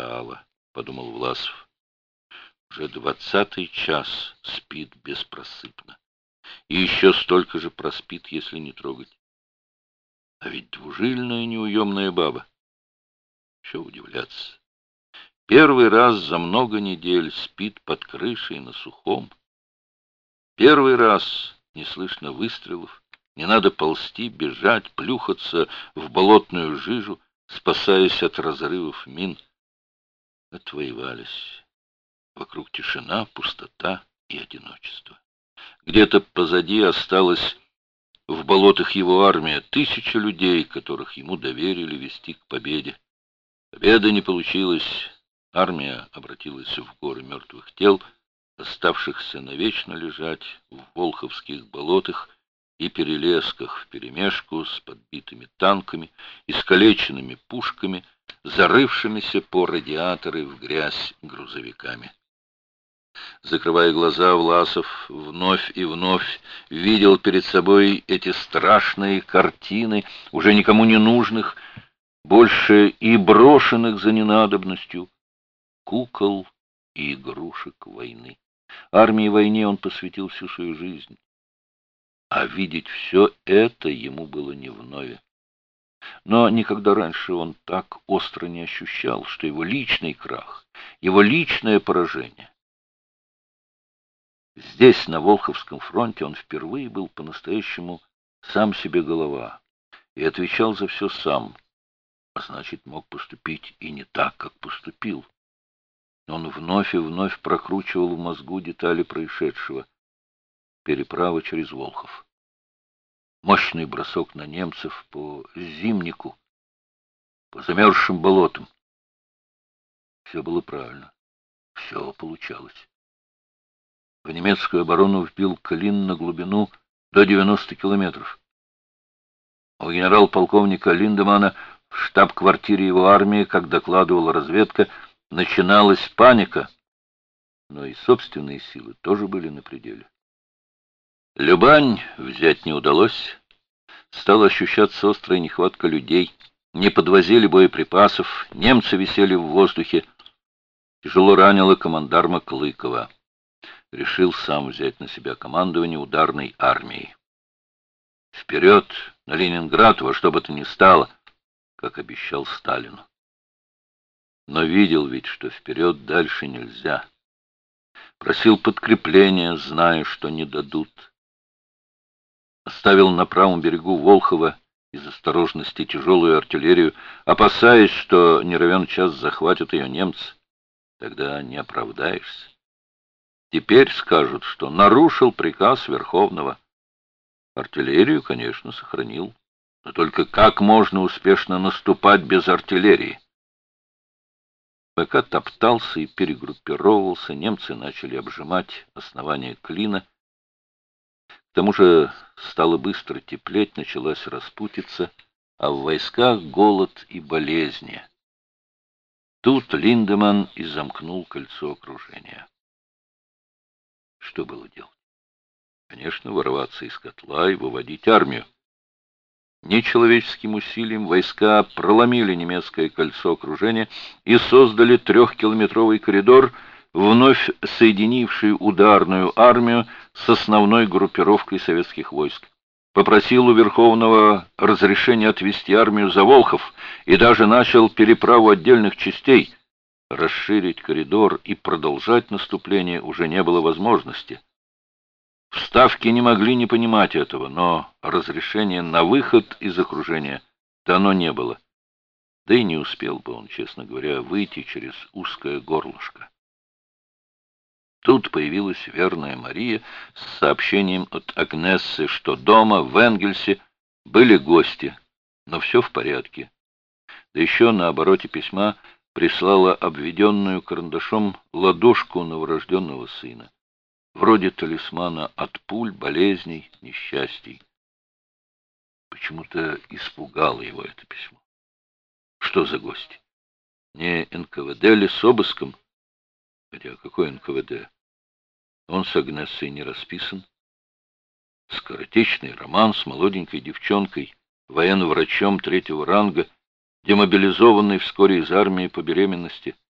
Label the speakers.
Speaker 1: сало, — подумал Власов. Уже двадцатый час спит беспросыпно. И еще столько же проспит, если не трогать. А ведь двужильная неуемная баба. Еще удивляться. Первый раз за много недель спит под крышей на сухом. Первый раз не слышно выстрелов, не надо ползти, бежать, плюхаться в болотную жижу, спасаясь от разрывов мин. Отвоевались. Вокруг тишина, пустота и одиночество. Где-то позади осталась в болотах его армия, тысяча людей, которых ему доверили вести к победе. Победа не получилась, армия обратилась в горы мертвых тел, оставшихся навечно лежать в волховских болотах и перелесках вперемешку с подбитыми танками, искалеченными пушками, зарывшимися по радиаторы в грязь грузовиками. Закрывая глаза, Власов вновь и вновь видел перед собой эти страшные картины, уже никому не нужных, больше и брошенных за ненадобностью, кукол и игрушек войны. Армии войне он посвятил всю свою жизнь. А видеть все это ему было не вновь. Но никогда раньше он так остро не ощущал, что его личный крах, его личное поражение. Здесь, на Волховском фронте, он впервые был по-настоящему сам себе голова и отвечал за все сам, а значит, мог поступить и не так, как поступил. Он вновь и вновь прокручивал в мозгу детали происшедшего. Переправа через Волхов. Мощный бросок на немцев по зимнику, по замерзшим болотам. Все было правильно. Все получалось. В немецкую оборону вбил клин на глубину до 90 километров. У генерал-полковника Линдемана в штаб-квартире его армии, как докладывала разведка, начиналась паника, но и собственные силы тоже были на пределе. Любань взять не удалось. Стала ощущаться острая нехватка людей. Не подвозили боеприпасов, немцы висели в воздухе. Тяжело ранило командарма Клыкова. Решил сам взять на себя командование ударной армией. Вперед, на Ленинград, во что бы то ни стало, как обещал Сталину но видел ведь, что вперед дальше нельзя. Просил подкрепления, зная, что не дадут. Оставил на правом берегу Волхова из осторожности тяжелую артиллерию, опасаясь, что не равен час захватят ее немцы. Тогда не оправдаешься. Теперь скажут, что нарушил приказ Верховного. Артиллерию, конечно, сохранил. Но только как можно успешно наступать без артиллерии? Пока топтался и перегруппировывался, немцы начали обжимать основание клина. К тому же стало быстро теплеть, началась распутиться, а в войсках голод и болезни. Тут Линдеман и замкнул кольцо окружения. Что было делать? Конечно, ворваться из котла и выводить армию. Нечеловеческим усилием войска проломили немецкое кольцо окружения и создали трехкилометровый коридор, вновь соединивший ударную армию с основной группировкой советских войск. Попросил у Верховного разрешения отвести армию за Волхов и даже начал переправу отдельных частей. Расширить коридор и продолжать наступление уже не было возможности. Вставки не могли не понимать этого, но разрешения на выход из окружения дано не было. Да и не успел бы он, честно говоря, выйти через узкое горлышко. Тут появилась верная Мария с сообщением от Агнессы, что дома в Энгельсе были гости, но все в порядке. Да еще на обороте письма прислала обведенную карандашом ладошку новорожденного сына вроде талисмана от пуль, болезней, несчастий. Почему-то испугало его это письмо. Что за гости? Не НКВД ли с обыском? Хотя какой НКВД? Он с Агнессой не расписан. Скоротечный роман с молоденькой девчонкой, военно-врачом третьего ранга, демобилизованный вскоре из армии по беременности —